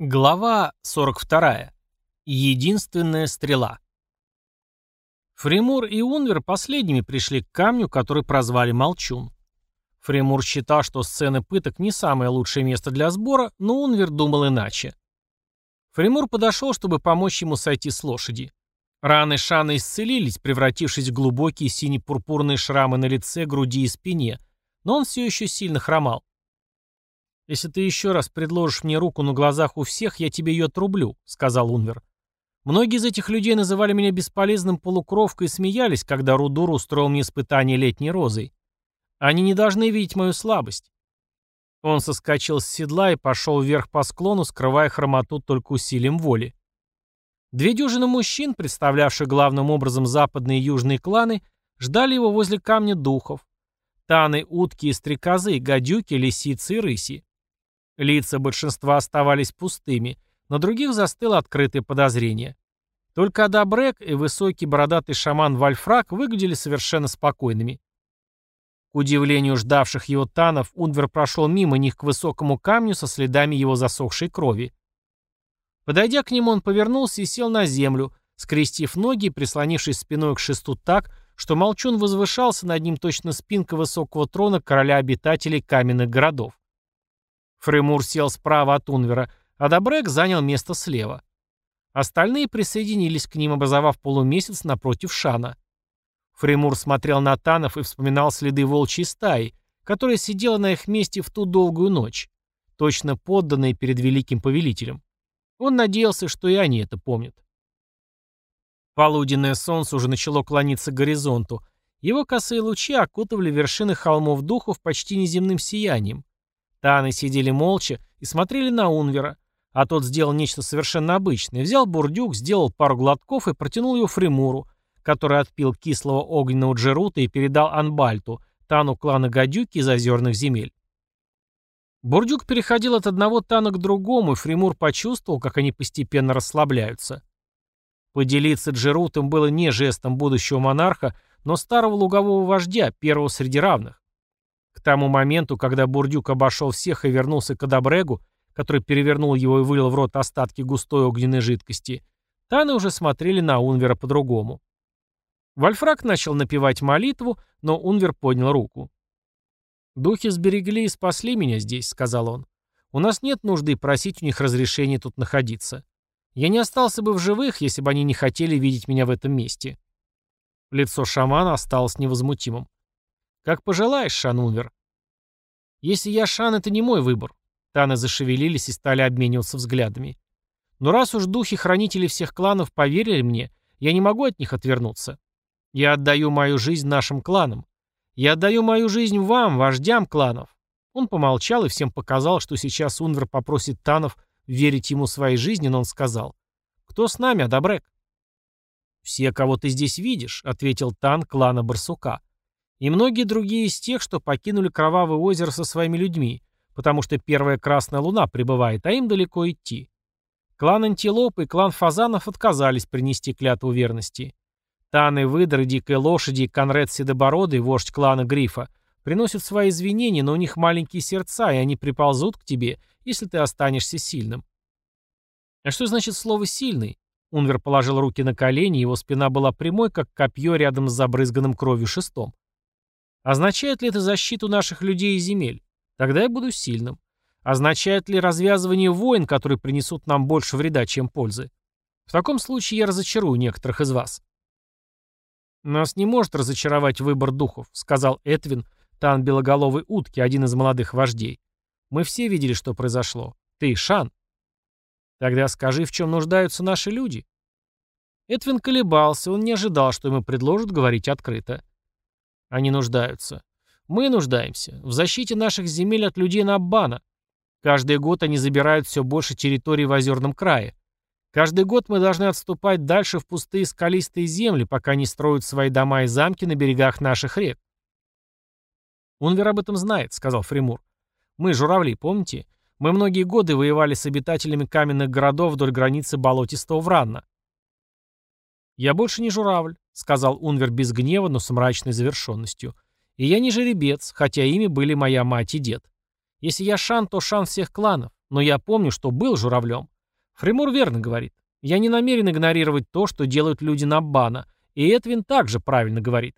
Глава 42. Единственная стрела. Фримур и Унвер последними пришли к камню, который прозвали Молчун. Фримур считал, что сцены пыток не самое лучшее место для сбора, но Унвер думал иначе. Фримур подошел, чтобы помочь ему сойти с лошади. Раны Шана исцелились, превратившись в глубокие сине-пурпурные шрамы на лице, груди и спине, но он все еще сильно хромал. «Если ты еще раз предложишь мне руку на глазах у всех, я тебе ее отрублю», — сказал Унвер. «Многие из этих людей называли меня бесполезным полукровкой и смеялись, когда Рудур устроил мне испытание летней розой. Они не должны видеть мою слабость». Он соскочил с седла и пошел вверх по склону, скрывая хромоту только усилием воли. Две дюжины мужчин, представлявших главным образом западные и южные кланы, ждали его возле камня духов. Таны, утки и стрекозы, гадюки, лисицы и рыси. Лица большинства оставались пустыми, на других застыло открытое подозрение. Только Адабрек и высокий бородатый шаман Вальфрак выглядели совершенно спокойными. К удивлению ждавших его танов, Унвер прошел мимо них к высокому камню со следами его засохшей крови. Подойдя к нему, он повернулся и сел на землю, скрестив ноги и прислонившись спиной к шесту так, что Молчун возвышался над ним точно спинка высокого трона короля обитателей каменных городов. Фремур сел справа от Унвера, а Добрек занял место слева. Остальные присоединились к ним, образовав полумесяц напротив Шана. Фремур смотрел на Танов и вспоминал следы волчьей стаи, которая сидела на их месте в ту долгую ночь, точно подданные перед великим повелителем. Он надеялся, что и они это помнят. Полуденное солнце уже начало клониться к горизонту. Его косые лучи окутывали вершины холмов духов почти неземным сиянием. Таны сидели молча и смотрели на Унвера, а тот сделал нечто совершенно обычное. Взял бурдюк, сделал пару глотков и протянул его Фримуру, который отпил кислого огненного джерута и передал Анбальту, Тану клана Гадюки из озерных земель. Бурдюк переходил от одного Тана к другому, и Фримур почувствовал, как они постепенно расслабляются. Поделиться джерутом было не жестом будущего монарха, но старого лугового вождя, первого среди равных. К тому моменту, когда Бурдюк обошел всех и вернулся к Адабрегу, который перевернул его и вылил в рот остатки густой огненной жидкости, Таны уже смотрели на Унвера по-другому. Вольфрак начал напевать молитву, но Унвер поднял руку. «Духи сберегли и спасли меня здесь», — сказал он. «У нас нет нужды просить у них разрешения тут находиться. Я не остался бы в живых, если бы они не хотели видеть меня в этом месте». Лицо шамана осталось невозмутимым. «Как пожелаешь, Шанунвер». «Если я Шан, это не мой выбор». Таны зашевелились и стали обмениваться взглядами. «Но раз уж духи-хранители всех кланов поверили мне, я не могу от них отвернуться. Я отдаю мою жизнь нашим кланам. Я отдаю мою жизнь вам, вождям кланов». Он помолчал и всем показал, что сейчас Унвер попросит Танов верить ему своей жизни, но он сказал. «Кто с нами, Адабрек?» «Все, кого ты здесь видишь», — ответил Тан клана Барсука. И многие другие из тех, что покинули Кровавое озеро со своими людьми, потому что первая Красная Луна прибывает, а им далеко идти. Клан Антилоп и клан Фазанов отказались принести клятву верности. Таны, выдры, дикой лошади и Конред Седобородый, вождь клана Грифа, приносят свои извинения, но у них маленькие сердца, и они приползут к тебе, если ты останешься сильным. А что значит слово «сильный»? Унвер положил руки на колени, его спина была прямой, как копье рядом с забрызганным кровью шестом. Означает ли это защиту наших людей и земель? Тогда я буду сильным. Означает ли развязывание войн, которые принесут нам больше вреда, чем пользы? В таком случае я разочарую некоторых из вас. «Нас не может разочаровать выбор духов», — сказал Эдвин, тан белоголовой утки, один из молодых вождей. «Мы все видели, что произошло. Ты, Шан». «Тогда скажи, в чем нуждаются наши люди?» Эдвин колебался, он не ожидал, что ему предложат говорить открыто. Они нуждаются. Мы нуждаемся в защите наших земель от людей Наббана. Каждый год они забирают все больше территорий в озерном крае. Каждый год мы должны отступать дальше в пустые скалистые земли, пока не строят свои дома и замки на берегах наших рек. «Унвер об этом знает», — сказал Фримур. «Мы журавли, помните? Мы многие годы воевали с обитателями каменных городов вдоль границы болотистого Вранна. «Я больше не журавль», — сказал Унвер без гнева, но с мрачной завершенностью. «И я не жеребец, хотя ими были моя мать и дед. Если я шан, то шан всех кланов. Но я помню, что был журавлем. Фримур верно говорит. Я не намерен игнорировать то, что делают люди Наббана, и Эдвин также правильно говорит.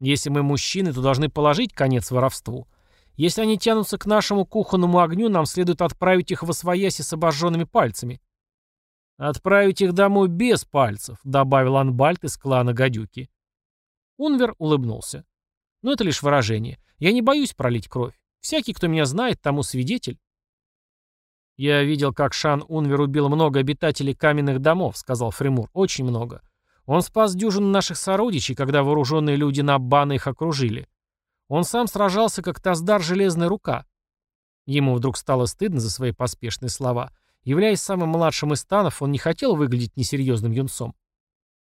Если мы мужчины, то должны положить конец воровству. Если они тянутся к нашему кухонному огню, нам следует отправить их в освояси с обожженными пальцами. «Отправить их домой без пальцев», — добавил Анбальт из клана Гадюки. Унвер улыбнулся. «Но это лишь выражение. Я не боюсь пролить кровь. Всякий, кто меня знает, тому свидетель». «Я видел, как Шан Унвер убил много обитателей каменных домов», — сказал Фримур. «Очень много. Он спас дюжину наших сородичей, когда вооруженные люди Наббана их окружили. Он сам сражался, как Таздар Железная Рука». Ему вдруг стало стыдно за свои поспешные слова. Являясь самым младшим из станов, он не хотел выглядеть несерьезным юнцом.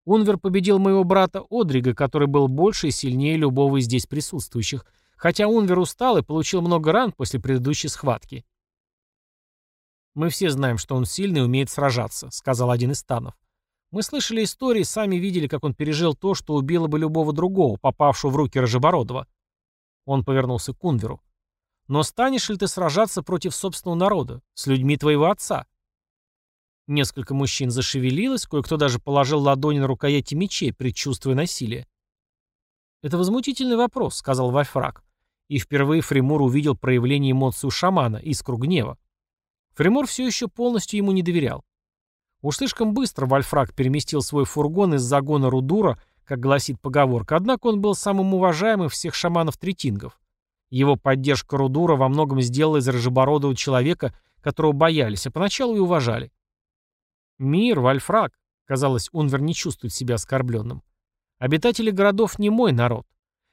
Унвер победил моего брата Одрига, который был больше и сильнее любого из здесь присутствующих, хотя Унвер устал и получил много ран после предыдущей схватки. «Мы все знаем, что он сильный и умеет сражаться», — сказал один из станов. «Мы слышали истории, сами видели, как он пережил то, что убило бы любого другого, попавшего в руки Рожебородова». Он повернулся к Унверу. «Но станешь ли ты сражаться против собственного народа, с людьми твоего отца?» Несколько мужчин зашевелилось, кое-кто даже положил ладони на рукояти мечей, предчувствуя насилие. «Это возмутительный вопрос», — сказал Вальфрак. И впервые Фримур увидел проявление эмоций у шамана, искру гнева. Фримур все еще полностью ему не доверял. Уж слишком быстро Вальфрак переместил свой фургон из загона Рудура, как гласит поговорка, однако он был самым уважаемым всех шаманов-третингов. Его поддержка Рудура во многом сделала из рыжебородого человека, которого боялись, а поначалу и уважали. «Мир, Вальфрак», — казалось, Унвер не чувствует себя оскорбленным. «Обитатели городов не мой народ.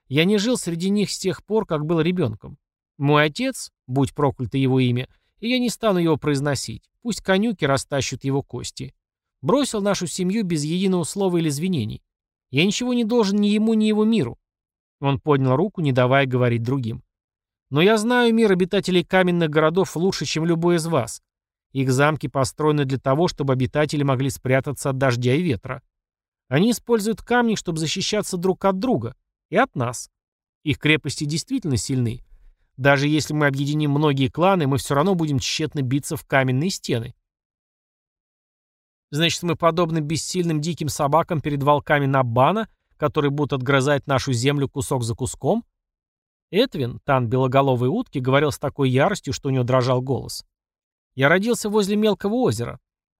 Я не жил среди них с тех пор, как был ребенком. Мой отец, будь проклято его имя, — и я не стану его произносить. Пусть конюки растащут его кости. Бросил нашу семью без единого слова или извинений. Я ничего не должен ни ему, ни его миру. Он поднял руку, не давая говорить другим. Но я знаю мир обитателей каменных городов лучше, чем любой из вас. Их замки построены для того, чтобы обитатели могли спрятаться от дождя и ветра. Они используют камни, чтобы защищаться друг от друга и от нас. Их крепости действительно сильны, даже если мы объединим многие кланы, мы все равно будем тщетно биться в каменные стены. Значит, мы подобны бессильным диким собакам перед волками Наббана, которые будут отгрызать нашу землю кусок за куском? Этвин, тан белоголовой утки, говорил с такой яростью, что у него дрожал голос. Я родился возле мелкого озера.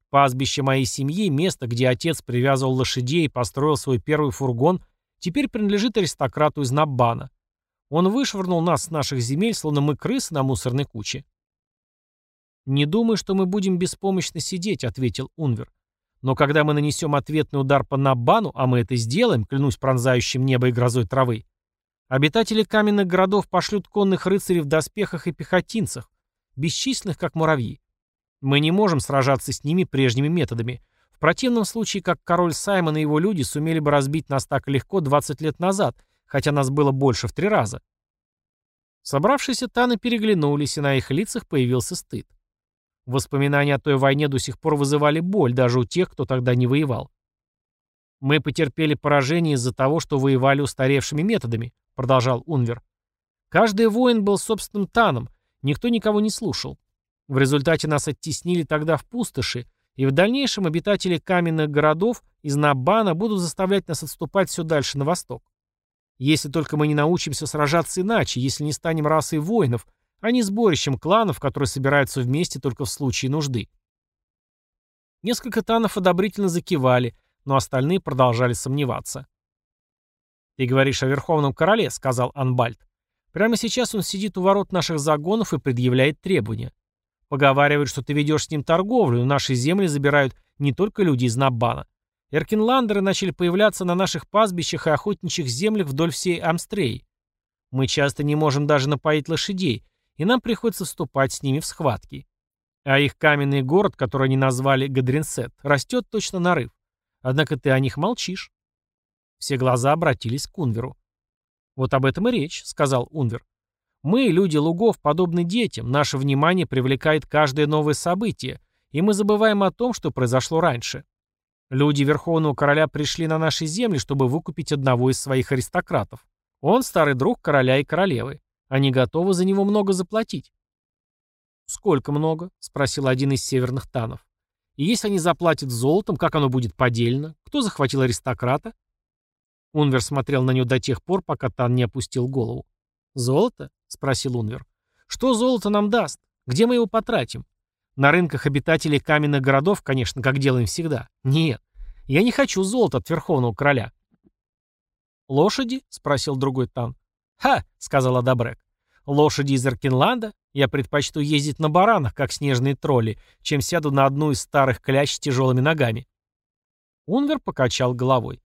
Пастбище моей семьи, место, где отец привязывал лошадей и построил свой первый фургон, теперь принадлежит аристократу из Наббана. Он вышвырнул нас с наших земель, словно мы крысы на мусорной куче. «Не думаю, что мы будем беспомощно сидеть», — ответил Унвер. «Но когда мы нанесем ответный удар по Наббану, а мы это сделаем, клянусь пронзающим небо и грозой травы, обитатели каменных городов пошлют конных рыцарей в доспехах и пехотинцах, бесчисленных, как муравьи. Мы не можем сражаться с ними прежними методами. В противном случае, как король Саймон и его люди сумели бы разбить нас так легко 20 лет назад, хотя нас было больше в три раза. Собравшиеся таны переглянулись, и на их лицах появился стыд. Воспоминания о той войне до сих пор вызывали боль даже у тех, кто тогда не воевал. «Мы потерпели поражение из-за того, что воевали устаревшими методами», — продолжал Унвер. «Каждый воин был собственным таном, никто никого не слушал. В результате нас оттеснили тогда в пустоши, и в дальнейшем обитатели каменных городов из Набана будут заставлять нас отступать все дальше на восток. Если только мы не научимся сражаться иначе, если не станем расой воинов, а не сборищем кланов, которые собираются вместе только в случае нужды. Несколько танов одобрительно закивали, но остальные продолжали сомневаться. «Ты говоришь о Верховном Короле», — сказал Анбальд. «Прямо сейчас он сидит у ворот наших загонов и предъявляет требования. Поговаривают, что ты ведешь с ним торговлю, но наши земли забирают не только люди из Наббана. Эркинландеры начали появляться на наших пастбищах и охотничьих землях вдоль всей Амстрей. Мы часто не можем даже напоить лошадей, и нам приходится вступать с ними в схватки. А их каменный город, который они назвали Гадринсет, растет точно нарыв. Однако ты о них молчишь. Все глаза обратились к Унверу. «Вот об этом и речь», — сказал Унвер. «Мы, люди лугов, подобны детям, наше внимание привлекает каждое новое событие, и мы забываем о том, что произошло раньше. Люди Верховного Короля пришли на наши земли, чтобы выкупить одного из своих аристократов. Он старый друг короля и королевы. Они готовы за него много заплатить. «Сколько много?» — спросил один из северных танов. «И если они заплатят золотом, как оно будет поделено? Кто захватил аристократа?» Унвер смотрел на нее до тех пор, пока Тан не опустил голову. «Золото?» — спросил Унвер. «Что золото нам даст? Где мы его потратим? На рынках обитателей каменных городов, конечно, как делаем всегда. Нет, я не хочу золота от Верховного Короля». «Лошади?» — спросил другой Тан. «Ха!» — сказал Адабрек. «Лошади из Аркинланда? Я предпочту ездить на баранах, как снежные тролли, чем сяду на одну из старых кляч с тяжелыми ногами». Унвер покачал головой.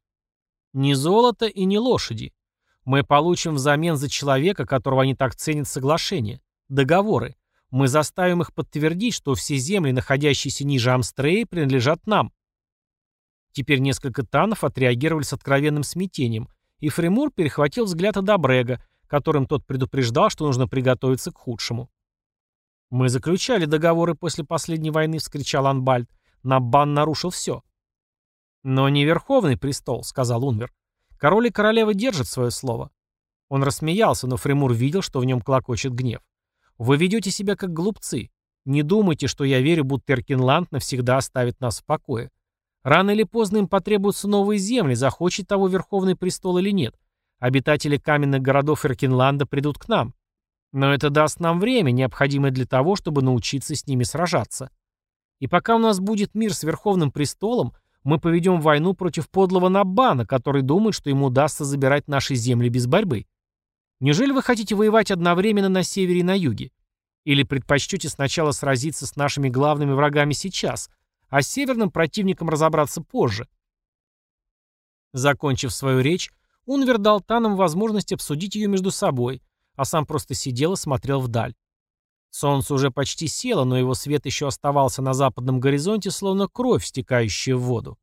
«Не золото и не лошади. Мы получим взамен за человека, которого они так ценят соглашение, договоры. Мы заставим их подтвердить, что все земли, находящиеся ниже Амстреи, принадлежат нам». Теперь несколько танов отреагировали с откровенным смятением, и Фримур перехватил взгляд Адабрега, которым тот предупреждал, что нужно приготовиться к худшему. «Мы заключали договоры после последней войны», — вскричал Анбальд. «Набан нарушил все». «Но не Верховный престол», — сказал Унвер. «Король и королева держат свое слово». Он рассмеялся, но Фримур видел, что в нем клокочет гнев. «Вы ведете себя как глупцы. Не думайте, что я верю, будто Эркинланд навсегда оставит нас в покое. Рано или поздно им потребуются новые земли, захочет того Верховный престол или нет. Обитатели каменных городов Эркинланда придут к нам. Но это даст нам время, необходимое для того, чтобы научиться с ними сражаться. И пока у нас будет мир с Верховным престолом, мы поведем войну против подлого Набана, который думает, что ему удастся забирать наши земли без борьбы. Неужели вы хотите воевать одновременно на севере и на юге? Или предпочтете сначала сразиться с нашими главными врагами сейчас, а с северным противником разобраться позже. Закончив свою речь, Унвер дал Танам возможность обсудить ее между собой, а сам просто сидел и смотрел вдаль. Солнце уже почти село, но его свет еще оставался на западном горизонте, словно кровь, стекающая в воду.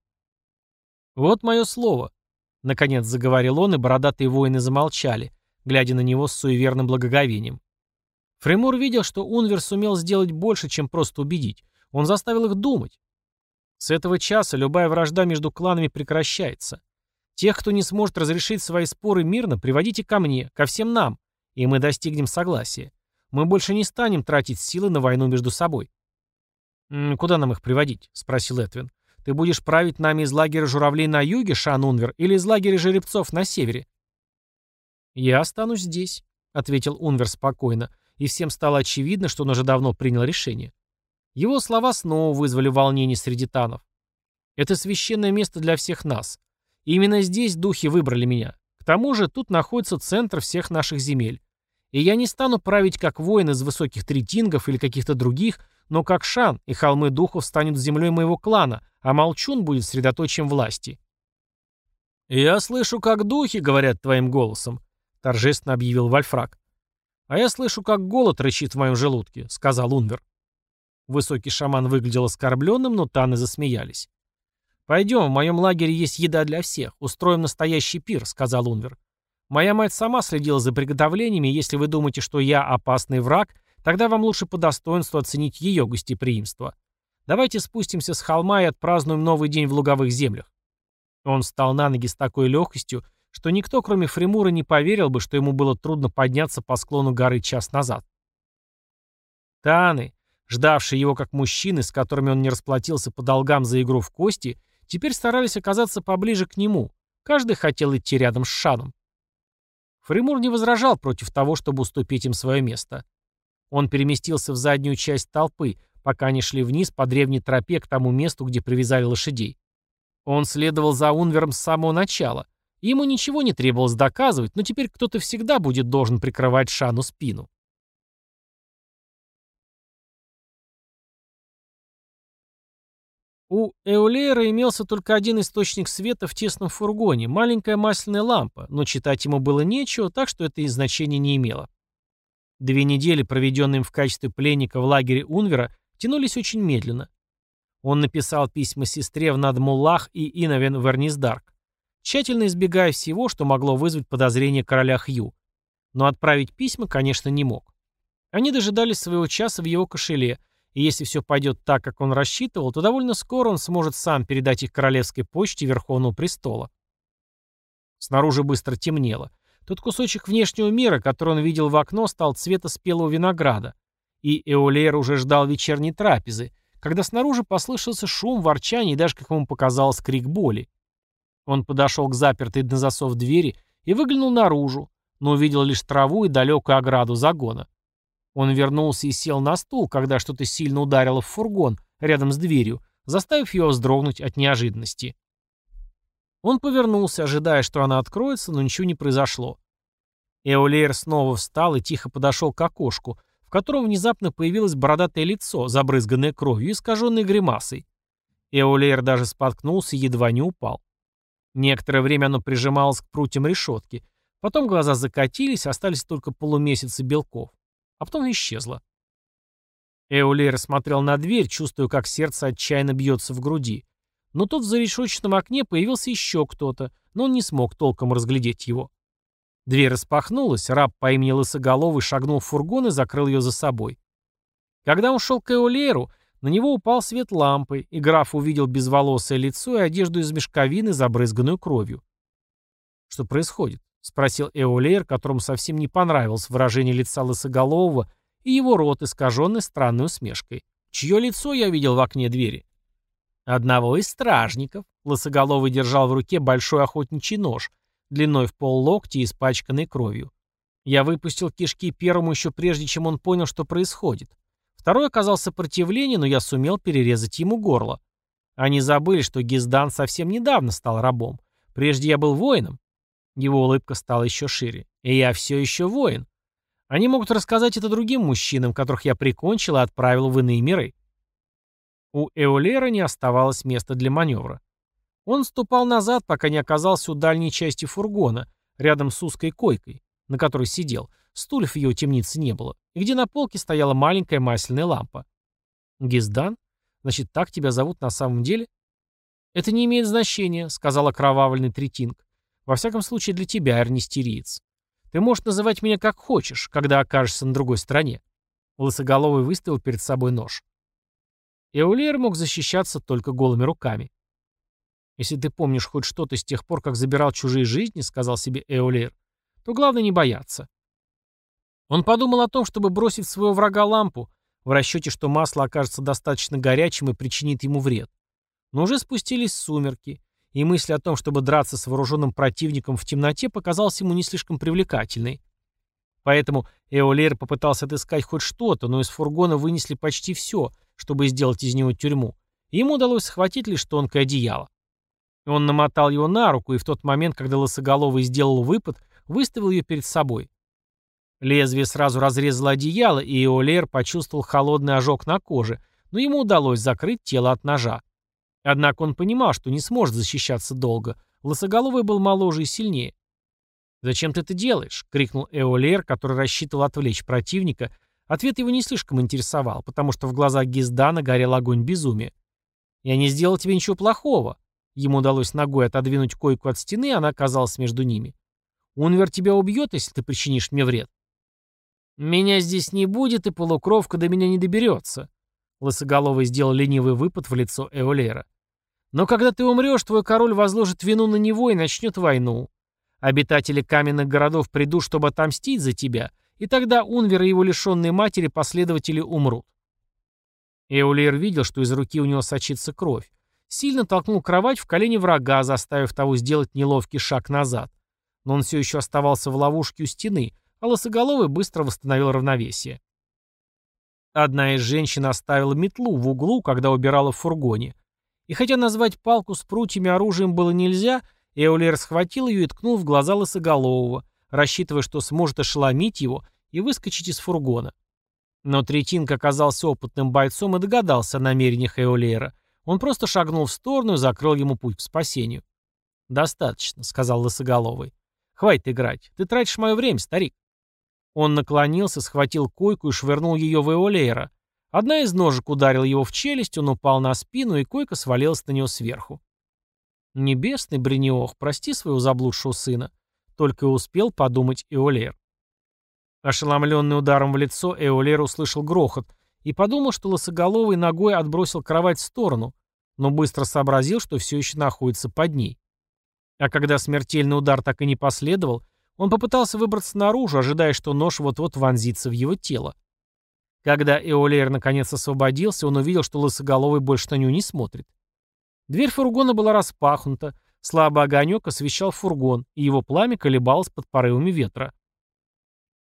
«Вот мое слово», — наконец заговорил он, и бородатые воины замолчали, глядя на него с суеверным благоговением. Фремур видел, что Унвер сумел сделать больше, чем просто убедить. Он заставил их думать. С этого часа любая вражда между кланами прекращается. Тех, кто не сможет разрешить свои споры мирно, приводите ко мне, ко всем нам, и мы достигнем согласия. Мы больше не станем тратить силы на войну между собой. «Куда нам их приводить?» — спросил Этвин. «Ты будешь править нами из лагеря журавлей на юге, Шан-Унвер, или из лагеря жеребцов на севере?» «Я останусь здесь», — ответил Унвер спокойно, и всем стало очевидно, что он уже давно принял решение. Его слова снова вызвали волнение среди танов. «Это священное место для всех нас. И именно здесь духи выбрали меня. К тому же тут находится центр всех наших земель. И я не стану править как воин из высоких третингов или каких-то других, но как Шан, и холмы духов станут землей моего клана, а Молчун будет средоточием власти». «Я слышу, как духи говорят твоим голосом», — торжественно объявил Вальфрак. «А я слышу, как голод рычит в моем желудке», — сказал Унвер. Высокий шаман выглядел оскорбленным, но таны засмеялись. «Пойдем, в моем лагере есть еда для всех. Устроим настоящий пир», — сказал Унвер. «Моя мать сама следила за приготовлениями, если вы думаете, что я опасный враг, тогда вам лучше по достоинству оценить ее гостеприимство. Давайте спустимся с холма и отпразднуем новый день в луговых землях». Он встал на ноги с такой легкостью, что никто, кроме Фримура, не поверил бы, что ему было трудно подняться по склону горы час назад. «Таны, Ждавшие его как мужчины, с которыми он не расплатился по долгам за игру в кости, теперь старались оказаться поближе к нему. Каждый хотел идти рядом с Шаном. Фримур не возражал против того, чтобы уступить им свое место. Он переместился в заднюю часть толпы, пока они шли вниз по древней тропе к тому месту, где привязали лошадей. Он следовал за Унвером с самого начала. Ему ничего не требовалось доказывать, но теперь кто-то всегда будет должен прикрывать Шану спину. У Эулейра имелся только один источник света в тесном фургоне, маленькая масляная лампа, но читать ему было нечего, так что это и значения не имело. Две недели, проведенные в качестве пленника в лагере Унвера, тянулись очень медленно. Он написал письма сестре в Надмуллах и Иновен в тщательно избегая всего, что могло вызвать подозрение короля Хью. Но отправить письма, конечно, не мог. Они дожидались своего часа в его кошеле – и если все пойдет так, как он рассчитывал, то довольно скоро он сможет сам передать их королевской почте Верховного престола. Снаружи быстро темнело. Тот кусочек внешнего мира, который он видел в окно, стал цвета спелого винограда. И Эолер уже ждал вечерней трапезы, когда снаружи послышался шум, ворчание и даже, как ему показалось, крик боли. Он подошел к запертой на засов двери и выглянул наружу, но увидел лишь траву и далекую ограду загона. Он вернулся и сел на стул, когда что-то сильно ударило в фургон рядом с дверью, заставив его вздрогнуть от неожиданности. Он повернулся, ожидая, что она откроется, но ничего не произошло. Эолейр снова встал и тихо подошел к окошку, в котором внезапно появилось бородатое лицо, забрызганное кровью и искаженной гримасой. Эолейр даже споткнулся и едва не упал. Некоторое время оно прижималось к прутьям решетки, потом глаза закатились, остались только полумесяцы белков, а потом исчезло. Эолейр смотрел на дверь, чувствуя, как сердце отчаянно бьется в груди. Но тут в зарешоченном окне появился еще кто-то, но он не смог толком разглядеть его. Дверь распахнулась, раб по имени Лысоголовый шагнул в фургон и закрыл ее за собой. Когда он шел к Эолейру, на него упал свет лампы, и граф увидел безволосое лицо и одежду из мешковины, забрызганную кровью. «Что происходит?» — спросил Эолейр, которому совсем не понравилось выражение лица Лысоголового и его рот, искаженный странной усмешкой. «Чье лицо я видел в окне двери?» «Одного из стражников». Лысоголовый держал в руке большой охотничий нож, длиной в пол локти и испачканный кровью. Я выпустил кишки первому еще прежде, чем он понял, что происходит. Второй оказал сопротивление, но я сумел перерезать ему горло. Они забыли, что Гиздан совсем недавно стал рабом. Прежде я был воином. Его улыбка стала еще шире. И я все еще воин. Они могут рассказать это другим мужчинам, которых я прикончил и отправил в иные миры. У Эолера не оставалось места для маневра. Он ступал назад, пока не оказался у дальней части фургона, рядом с узкой койкой, на которой сидел. Стульев в его темнице не было, и где на полке стояла маленькая масляная лампа. «Гиздан? Значит, так тебя зовут на самом деле?» «Это не имеет значения», — сказал окровавленный третинг. «Во всяком случае, для тебя, эрнистериец. Ты можешь называть меня как хочешь, когда окажешься на другой стороне». Лысоголовый выставил перед собой нож. Эулер мог защищаться только голыми руками. «Если ты помнишь хоть что-то с тех пор, как забирал чужие жизни», — сказал себе Эолер, — «то главное не бояться». Он подумал о том, чтобы бросить своего врага лампу, в расчете, что масло окажется достаточно горячим и причинит ему вред. Но уже спустились сумерки, и мысль о том, чтобы драться с вооруженным противником в темноте, показалась ему не слишком привлекательной. Поэтому Эолер попытался отыскать хоть что-то, но из фургона вынесли почти все, чтобы сделать из него тюрьму, ему удалось схватить лишь тонкое одеяло. Он намотал его на руку, и в тот момент, когда Лысоголовый сделал выпад, выставил ее перед собой. Лезвие сразу разрезало одеяло, и Эолер почувствовал холодный ожог на коже, но ему удалось закрыть тело от ножа. Однако он понимал, что не сможет защищаться долго. Лысоголовый был моложе и сильнее. «Зачем ты это делаешь?» — крикнул Эолер, который рассчитывал отвлечь противника. Ответ его не слишком интересовал, потому что в глазах Гиздана горел огонь безумия. «Я не сделал тебе ничего плохого», Ему удалось ногой отодвинуть койку от стены, и она оказалась между ними. «Унвер тебя убьет, если ты причинишь мне вред». «Меня здесь не будет, и полукровка до меня не доберется», — Лысоголовый сделал ленивый выпад в лицо Эолера. «Но когда ты умрешь, твой король возложит вину на него и начнет войну. Обитатели каменных городов придут, чтобы отомстить за тебя, и тогда Унвер и его лишенные матери последователи умрут». Эолер видел, что из руки у него сочится кровь, сильно толкнул кровать в колени врага, заставив того сделать неловкий шаг назад. Но он все еще оставался в ловушке у стены, а лосоголовый быстро восстановил равновесие. Одна из женщин оставила метлу в углу, когда убирала в фургоне. И хотя назвать палку с прутьями оружием было нельзя, Эолер схватил ее и ткнул в глаза лысоголового, рассчитывая, что сможет ошеломить его и выскочить из фургона. Но Третинг оказался опытным бойцом и догадался о намерениях Эолера — он просто шагнул в сторону и закрыл ему путь к спасению. «Достаточно», — сказал Лысоголовый. «Хватит играть. Ты тратишь мое время, старик». Он наклонился, схватил койку и швырнул ее в Эолейра. Одна из ножек ударила его в челюсть, он упал на спину, и койка свалилась на него сверху. «Небесный Брениох, прости своего заблудшего сына», — только и успел подумать Эолер. Ошеломленный ударом в лицо, Эолер услышал грохот, и подумал, что лосоголовый ногой отбросил кровать в сторону, но быстро сообразил, что все еще находится под ней. А когда смертельный удар так и не последовал, он попытался выбраться наружу, ожидая, что нож вот-вот вонзится в его тело. Когда Эолер наконец освободился, он увидел, что лысоголовый больше на него не смотрит. Дверь фургона была распахнута, слабый огонек освещал фургон, и его пламя колебалось под порывами ветра.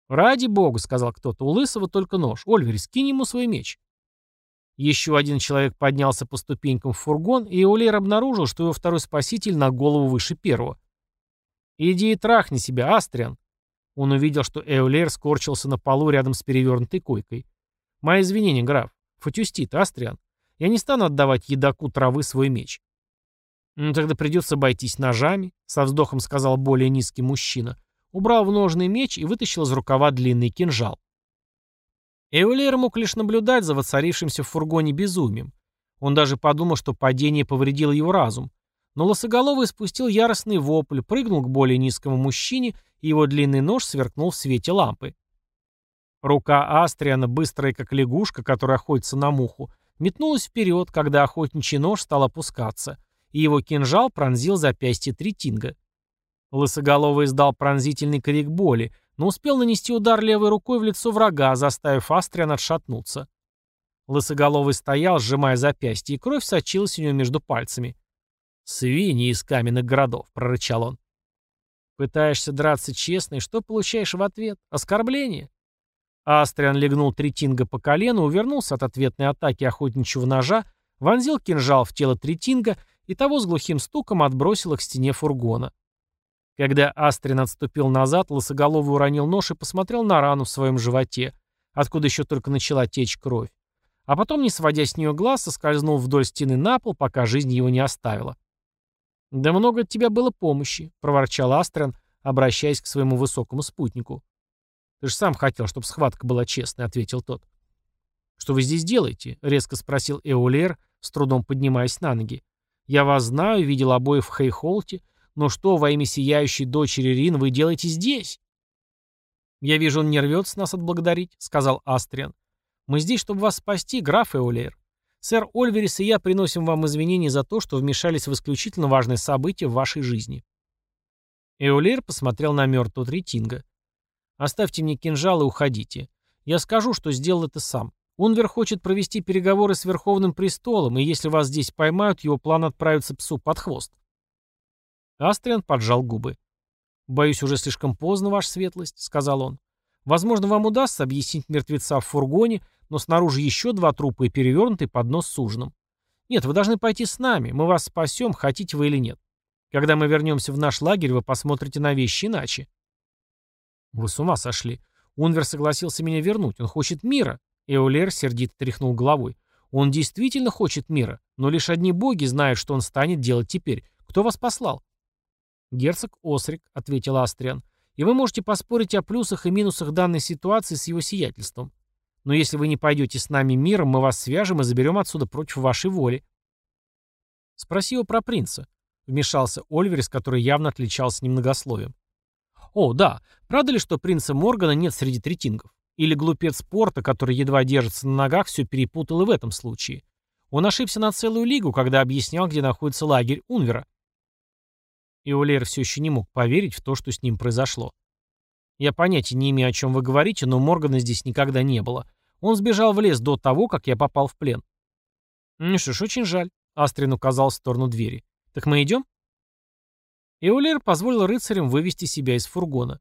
«Ради бога», — сказал кто-то, — «у лысого только нож. Ольвер, скинь ему свой меч». Еще один человек поднялся по ступенькам в фургон, и Эолер обнаружил, что его второй спаситель на голову выше первого. «Иди и трахни себя, Астриан!» Он увидел, что Эолер скорчился на полу рядом с перевернутой койкой. «Мои извинения, граф. Фатюстит, Астриан. Я не стану отдавать едоку травы свой меч». «Ну тогда придется обойтись ножами», — со вздохом сказал более низкий мужчина. Убрал в ножный меч и вытащил из рукава длинный кинжал. Эолер мог лишь наблюдать за воцарившимся в фургоне безумием. Он даже подумал, что падение повредило его разум, но лосоголовый спустил яростный вопль, прыгнул к более низкому мужчине, и его длинный нож сверкнул в свете лампы. Рука Астриана, быстрая как лягушка, которая охотится на муху, метнулась вперед, когда охотничий нож стал опускаться, и его кинжал пронзил запястье Третинга. Лысоголовый издал пронзительный крик боли, но успел нанести удар левой рукой в лицо врага, заставив Астриан отшатнуться. Лысоголовый стоял, сжимая запястье, и кровь сочилась у него между пальцами. «Свиньи из каменных городов», — прорычал он. «Пытаешься драться честно, и что получаешь в ответ? Оскорбление?» Астриан легнул Третинга по колену, увернулся от ответной атаки охотничьего ножа, вонзил кинжал в тело Третинга и того с глухим стуком отбросил к стене фургона. Когда Астрин отступил назад, лысоголовый уронил нож и посмотрел на рану в своем животе, откуда еще только начала течь кровь. А потом, не сводя с нее глаз, соскользнул вдоль стены на пол, пока жизнь его не оставила. «Да много от тебя было помощи», — проворчал Астрен, обращаясь к своему высокому спутнику. «Ты же сам хотел, чтобы схватка была честной», — ответил тот. «Что вы здесь делаете?» — резко спросил Эолер, с трудом поднимаясь на ноги. «Я вас знаю, видел обоих в Хейхолте, но что во имя сияющей дочери Рин вы делаете здесь?» «Я вижу, он не рвется нас отблагодарить», — сказал Астриан. «Мы здесь, чтобы вас спасти, граф Эолер. Сэр Ольверис и я приносим вам извинения за то, что вмешались в исключительно важное событие в вашей жизни». Эолер посмотрел на мертвого Третинга. «Оставьте мне кинжал и уходите. Я скажу, что сделал это сам. Унвер хочет провести переговоры с Верховным Престолом, и если вас здесь поймают, его план отправится псу под хвост». Астриан поджал губы. «Боюсь, уже слишком поздно, ваша светлость», — сказал он. «Возможно, вам удастся объяснить мертвеца в фургоне, но снаружи еще два трупа и перевернутый поднос с ужином. Нет, вы должны пойти с нами, мы вас спасем, хотите вы или нет. Когда мы вернемся в наш лагерь, вы посмотрите на вещи иначе. Вы с ума сошли. Унвер согласился меня вернуть, он хочет мира. Эолер сердито тряхнул головой. Он действительно хочет мира, но лишь одни боги знают, что он станет делать теперь. Кто вас послал? Герцог Осрик, ответил Астриан. И вы можете поспорить о плюсах и минусах данной ситуации с его сиятельством. Но если вы не пойдете с нами миром, мы вас свяжем и заберем отсюда против вашей воли. Спроси его про принца. Вмешался Ольверис, который явно отличался немногословием. О, да. Правда ли, что принца Моргана нет среди третингов? Или глупец Порта, который едва держится на ногах, все перепутал и в этом случае? Он ошибся на целую лигу, когда объяснял, где находится лагерь Унвера. Иолер все еще не мог поверить в то, что с ним произошло. Я понятия не имею, о чем вы говорите, но Моргана здесь никогда не было. Он сбежал в лес до того, как я попал в плен. Ну что ж, очень жаль. Астрин указал в сторону двери. Так мы идем? Эулер позволил рыцарям вывести себя из фургона.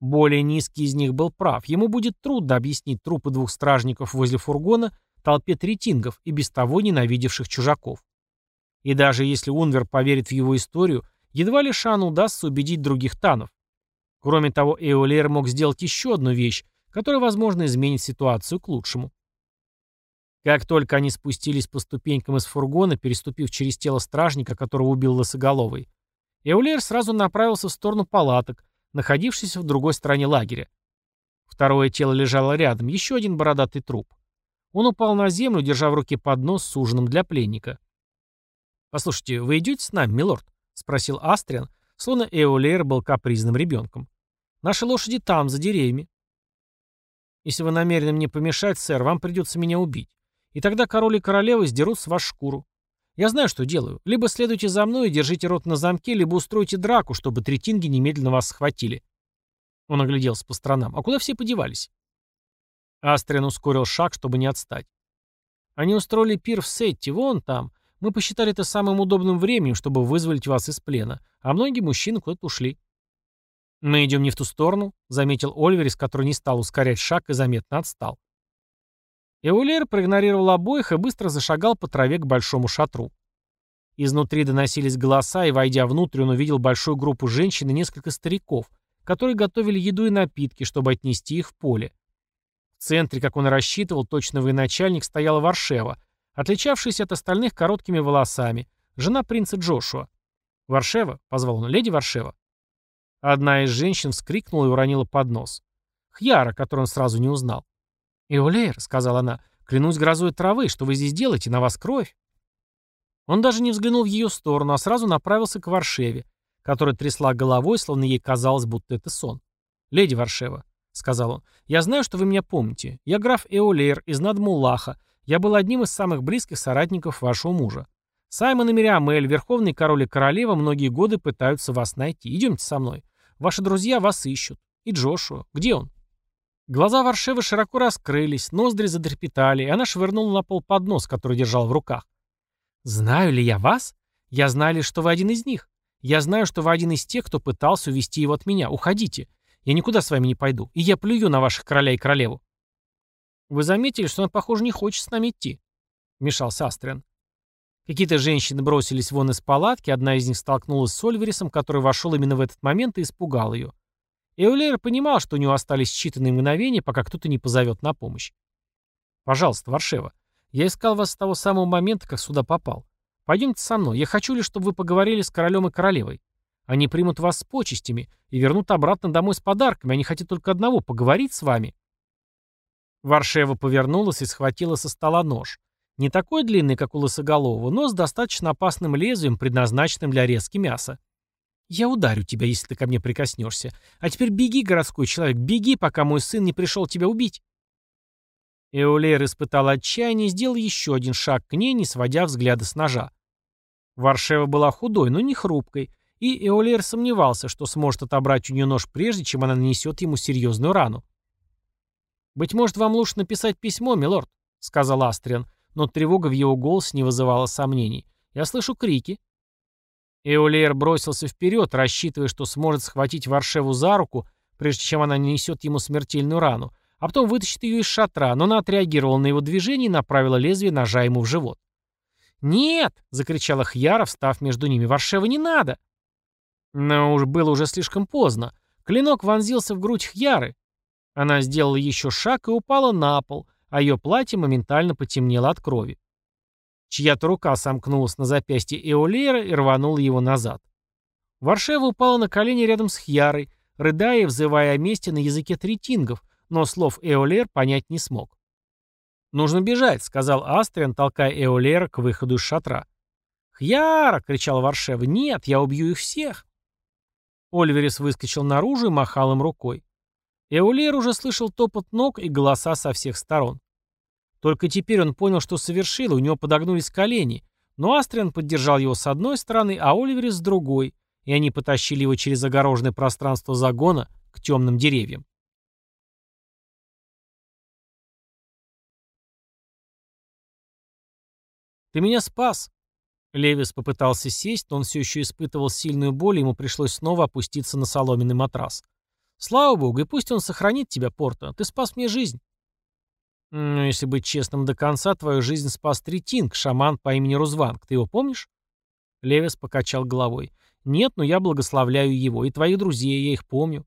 Более низкий из них был прав. Ему будет трудно объяснить трупы двух стражников возле фургона толпе третингов и без того ненавидевших чужаков. И даже если Унвер поверит в его историю, едва ли Шану удастся убедить других танов. Кроме того, Эолер мог сделать еще одну вещь, которая, возможно, изменит ситуацию к лучшему. Как только они спустились по ступенькам из фургона, переступив через тело стражника, которого убил лысоголовый, Эулер сразу направился в сторону палаток, находившихся в другой стороне лагеря. Второе тело лежало рядом, еще один бородатый труп. Он упал на землю, держа в руке поднос с ужином для пленника. «Послушайте, вы идете с нами, милорд?» — спросил Астриан, словно Эолер был капризным ребенком. «Наши лошади там, за деревьями. Если вы намерены мне помешать, сэр, вам придется меня убить. И тогда король и королева сдерут с вас шкуру. Я знаю, что делаю. Либо следуйте за мной и держите рот на замке, либо устройте драку, чтобы третинги немедленно вас схватили. Он огляделся по сторонам. А куда все подевались? Астриан ускорил шаг, чтобы не отстать. Они устроили пир в Сетте, вон там. Мы посчитали это самым удобным временем, чтобы вызволить вас из плена. А многие мужчины куда-то ушли. «Мы идем не в ту сторону», — заметил Ольверис, который не стал ускорять шаг и заметно отстал. Эулер проигнорировал обоих и быстро зашагал по траве к большому шатру. Изнутри доносились голоса, и, войдя внутрь, он увидел большую группу женщин и несколько стариков, которые готовили еду и напитки, чтобы отнести их в поле. В центре, как он и рассчитывал, точно военачальник стояла Варшева, отличавшаяся от остальных короткими волосами, жена принца Джошуа. «Варшева», — позвал он, — «леди Варшева». Одна из женщин вскрикнула и уронила поднос. Хьяра, который он сразу не узнал. «Иолейр», — сказала она, — «клянусь грозой травы, что вы здесь делаете, на вас кровь». Он даже не взглянул в ее сторону, а сразу направился к Варшеве, которая трясла головой, словно ей казалось, будто это сон. «Леди Варшева», — сказал он, — «я знаю, что вы меня помните. Я граф Эолейр из Надмуллаха. Я был одним из самых близких соратников вашего мужа. Саймон и Мириамель, верховный король и королева, многие годы пытаются вас найти. Идемте со мной. Ваши друзья вас ищут. И Джошуа. Где он?» Глаза Варшевы широко раскрылись, ноздри затрепетали, и она швырнула на пол поднос, который держал в руках. «Знаю ли я вас? Я знаю ли, что вы один из них. Я знаю, что вы один из тех, кто пытался увести его от меня. Уходите. Я никуда с вами не пойду, и я плюю на ваших короля и королеву». «Вы заметили, что он, похоже, не хочет с нами идти?» — вмешался Астриан. Какие-то женщины бросились вон из палатки, одна из них столкнулась с Ольверисом, который вошел именно в этот момент и испугал ее. Эулер понимал, что у него остались считанные мгновения, пока кто-то не позовет на помощь. «Пожалуйста, Варшева, я искал вас с того самого момента, как сюда попал. Пойдемте со мной. Я хочу лишь, чтобы вы поговорили с королем и королевой. Они примут вас с почестями и вернут обратно домой с подарками. Они хотят только одного — поговорить с вами». Варшева повернулась и схватила со стола нож. Не такой длинный, как у лысоголового, но с достаточно опасным лезвием, предназначенным для резки мяса. «Я ударю тебя, если ты ко мне прикоснешься. А теперь беги, городской человек, беги, пока мой сын не пришел тебя убить». Эолейр испытал отчаяние и сделал еще один шаг к ней, не сводя взгляда с ножа. Варшева была худой, но не хрупкой, и Эолейр сомневался, что сможет отобрать у нее нож прежде, чем она нанесет ему серьезную рану. «Быть может, вам лучше написать письмо, милорд», — сказал Астриан, но тревога в его голосе не вызывала сомнений. «Я слышу крики». Эолейр бросился вперед, рассчитывая, что сможет схватить Варшеву за руку, прежде чем она нанесет ему смертельную рану, а потом вытащит ее из шатра, но она отреагировала на его движение и направила лезвие ножа ему в живот. «Нет!» — закричала Хьяра, встав между ними. «Варшева не надо!» Но уж было уже слишком поздно. Клинок вонзился в грудь Хьяры. Она сделала еще шаг и упала на пол, а ее платье моментально потемнело от крови. Чья-то рука сомкнулась на запястье Эолера и рванула его назад. Варшева упала на колени рядом с Хьярой, рыдая и взывая о мести на языке третингов, но слов Эолер понять не смог. «Нужно бежать», — сказал Астриан, толкая Эолера к выходу из шатра. «Хьяра!» — кричал Варшева. «Нет, я убью их всех!» Ольверис выскочил наружу и махал им рукой. Эолер уже слышал топот ног и голоса со всех сторон. Только теперь он понял, что совершил, у него подогнулись колени, но Астриан поддержал его с одной стороны, а Оливер с другой, и они потащили его через огороженное пространство загона к темным деревьям. «Ты меня спас!» Левис попытался сесть, но он все еще испытывал сильную боль, и ему пришлось снова опуститься на соломенный матрас. «Слава богу, и пусть он сохранит тебя, Порто. Ты спас мне жизнь». «Ну, если быть честным до конца, твою жизнь спас Третинг, шаман по имени Рузванг. Ты его помнишь?» Левис покачал головой. «Нет, но я благословляю его. И твоих друзей, я их помню».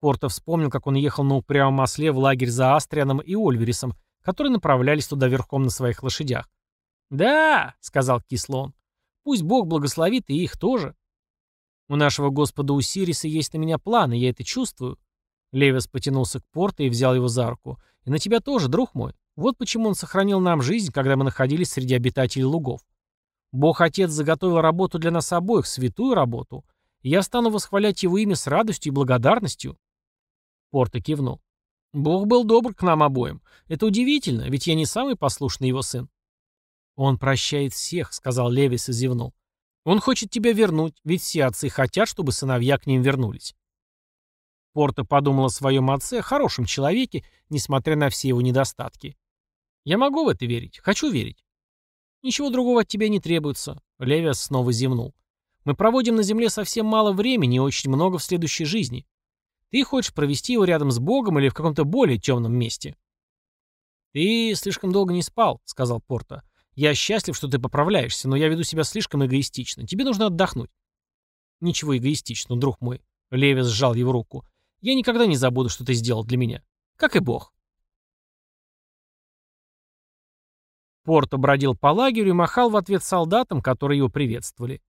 Порто вспомнил, как он ехал на упрямом осле в лагерь за Астрианом и Ольверисом, которые направлялись туда верхом на своих лошадях. «Да», — сказал Кислон, — «пусть Бог благословит и их тоже». «У нашего Господа Усириса есть на меня планы, я это чувствую». Левис потянулся к Порту и взял его за руку. И на тебя тоже, друг мой. Вот почему он сохранил нам жизнь, когда мы находились среди обитателей лугов. Бог-Отец заготовил работу для нас обоих, святую работу. Я стану восхвалять его имя с радостью и благодарностью. Порто кивнул. Бог был добр к нам обоим. Это удивительно, ведь я не самый послушный его сын. Он прощает всех, сказал Левис и зевнул. Он хочет тебя вернуть, ведь все отцы хотят, чтобы сыновья к ним вернулись. Порто подумал о своем отце, хорошем человеке, несмотря на все его недостатки. «Я могу в это верить. Хочу верить». «Ничего другого от тебя не требуется», — Левиас снова зевнул. «Мы проводим на Земле совсем мало времени и очень много в следующей жизни. Ты хочешь провести его рядом с Богом или в каком-то более темном месте?» «Ты слишком долго не спал», — сказал Порто. «Я счастлив, что ты поправляешься, но я веду себя слишком эгоистично. Тебе нужно отдохнуть». «Ничего эгоистичного, друг мой», — Левис сжал его руку. «Я никогда не забуду, что ты сделал для меня. Как и Бог». Порто бродил по лагерю и махал в ответ солдатам, которые его приветствовали.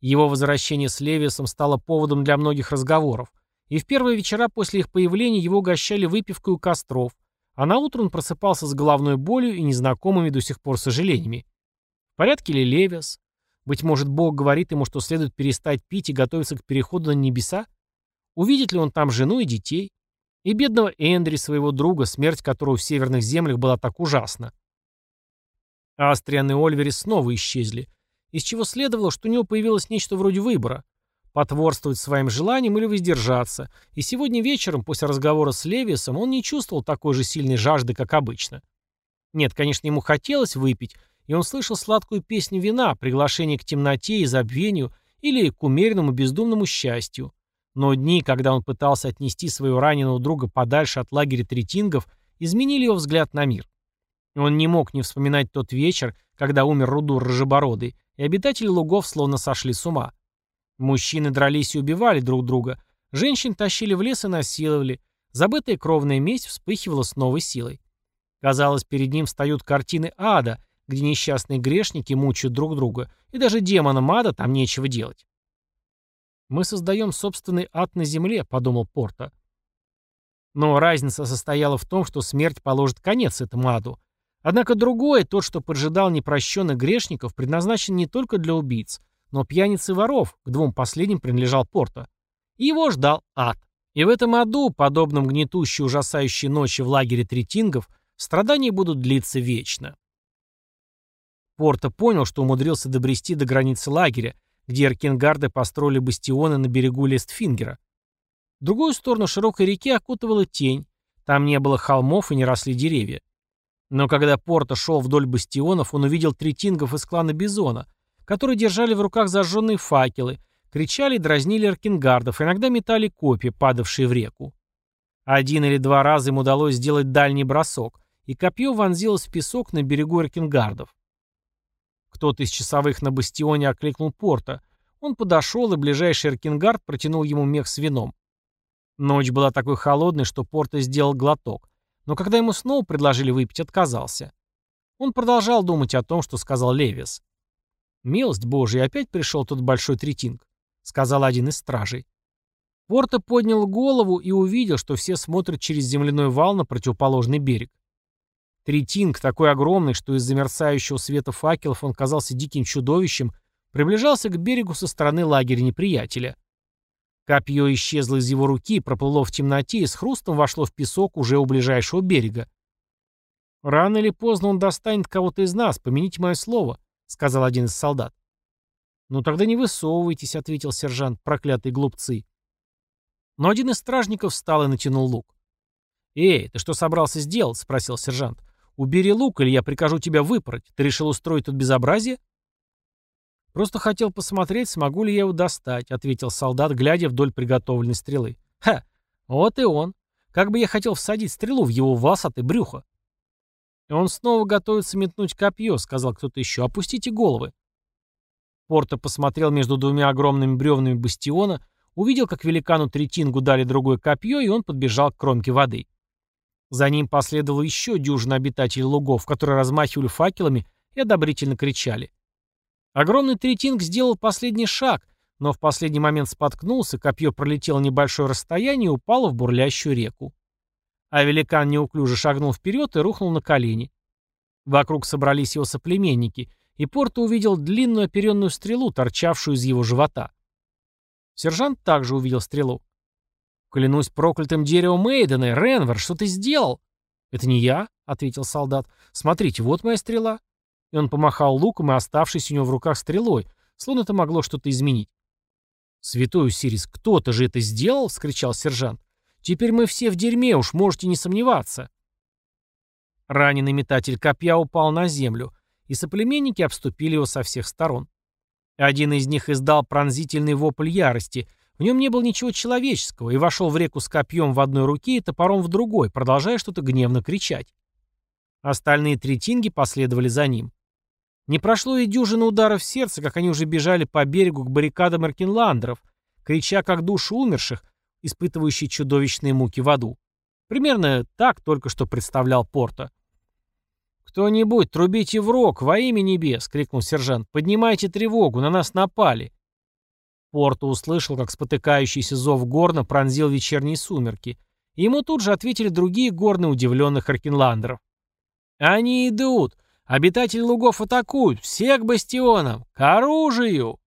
Его возвращение с Левисом стало поводом для многих разговоров, и в первые вечера после их появления его угощали выпивкой у костров, а на утро он просыпался с головной болью и незнакомыми до сих пор сожалениями. В порядке ли Левиас? Быть может, Бог говорит ему, что следует перестать пить и готовиться к переходу на небеса? Увидит ли он там жену и детей? И бедного Эндри, своего друга, смерть которого в северных землях была так ужасна. Астриан и Ольвери снова исчезли, из чего следовало, что у него появилось нечто вроде выбора – потворствовать своим желаниям или воздержаться, и сегодня вечером, после разговора с Левиусом, он не чувствовал такой же сильной жажды, как обычно. Нет, конечно, ему хотелось выпить, и он слышал сладкую песню вина, приглашение к темноте и забвению или к умеренному бездумному счастью. Но дни, когда он пытался отнести своего раненого друга подальше от лагеря третингов, изменили его взгляд на мир. Он не мог не вспоминать тот вечер, когда умер Рудур Рыжебородый, и обитатели лугов словно сошли с ума. Мужчины дрались и убивали друг друга, женщин тащили в лес и насиловали, забытая кровная месть вспыхивала с новой силой. Казалось, перед ним встают картины ада, где несчастные грешники мучают друг друга, и даже демонам ада там нечего делать. «Мы создаем собственный ад на земле», — подумал Порто. Но разница состояла в том, что смерть положит конец этому аду, Однако другое, тот, что поджидал непрощенных грешников, предназначен не только для убийц, но пьяниц и воров, к двум последним принадлежал Порто. И его ждал ад. И в этом аду, подобном гнетущей ужасающей ночи в лагере третингов, страдания будут длиться вечно. Порто понял, что умудрился добрести до границы лагеря, где эркингарды построили бастионы на берегу Лестфингера. Другую сторону широкой реки окутывала тень, там не было холмов и не росли деревья. Но когда Порто шел вдоль бастионов, он увидел третингов из клана Бизона, которые держали в руках зажженные факелы, кричали и дразнили аркингардов, иногда метали копья, падавшие в реку. Один или два раза им удалось сделать дальний бросок, и копье вонзилось в песок на берегу аркингардов. Кто-то из часовых на бастионе окликнул Порта. Он подошел, и ближайший аркингард протянул ему мех с вином. Ночь была такой холодной, что Порта сделал глоток но когда ему снова предложили выпить, отказался. Он продолжал думать о том, что сказал Левис. «Милость Божья, опять пришел тот большой третинг», — сказал один из стражей. Порто поднял голову и увидел, что все смотрят через земляной вал на противоположный берег. Третинг, такой огромный, что из-за мерцающего света факелов он казался диким чудовищем, приближался к берегу со стороны лагеря неприятеля. Копье исчезло из его руки, проплыло в темноте и с хрустом вошло в песок уже у ближайшего берега. «Рано или поздно он достанет кого-то из нас, помяните мое слово», — сказал один из солдат. «Ну тогда не высовывайтесь», — ответил сержант, — «проклятые глупцы». Но один из стражников встал и натянул лук. «Эй, ты что собрался сделать?» — спросил сержант. «Убери лук, или я прикажу тебя выпороть. Ты решил устроить тут безобразие?» «Просто хотел посмотреть, смогу ли я его достать», — ответил солдат, глядя вдоль приготовленной стрелы. «Ха! Вот и он. Как бы я хотел всадить стрелу в его волосатое брюхо». «Он снова готовится метнуть копье», — сказал кто-то еще. «Опустите головы». Порто посмотрел между двумя огромными бревнами бастиона, увидел, как великану Третингу дали другое копье, и он подбежал к кромке воды. За ним последовало еще дюжина обитателей лугов, которые размахивали факелами и одобрительно кричали. Огромный третинг сделал последний шаг, но в последний момент споткнулся, копье пролетело небольшое расстояние и упало в бурлящую реку. А великан неуклюже шагнул вперед и рухнул на колени. Вокруг собрались его соплеменники, и Порто увидел длинную оперенную стрелу, торчавшую из его живота. Сержант также увидел стрелу. «Клянусь проклятым деревом Эйдена, Ренвер, что ты сделал?» «Это не я», — ответил солдат. «Смотрите, вот моя стрела. И он помахал луком и оставшись у него в руках стрелой, словно это могло что-то изменить. «Святой Усирис, кто-то же это сделал!» — вскричал сержант. Теперь мы все в дерьме, уж можете не сомневаться». Раненый метатель копья упал на землю, и соплеменники обступили его со всех сторон. Один из них издал пронзительный вопль ярости. В нем не было ничего человеческого, и вошел в реку с копьем в одной руке и топором в другой, продолжая что-то гневно кричать. Остальные три тинги последовали за ним. Не прошло и дюжины ударов в сердце, как они уже бежали по берегу к баррикадам эркинландеров, крича как души умерших, испытывающие чудовищные муки в аду. Примерно так только что представлял Порто. «Кто-нибудь, трубите в рог, во имя небес!» — крикнул сержант. «Поднимайте тревогу, на нас напали!» Порто услышал, как спотыкающийся зов горна пронзил вечерние сумерки, и ему тут же ответили другие горны удивленных аркинландеров. «Они идут! Обитатели лугов атакуют! Всех бастионам! К оружию!»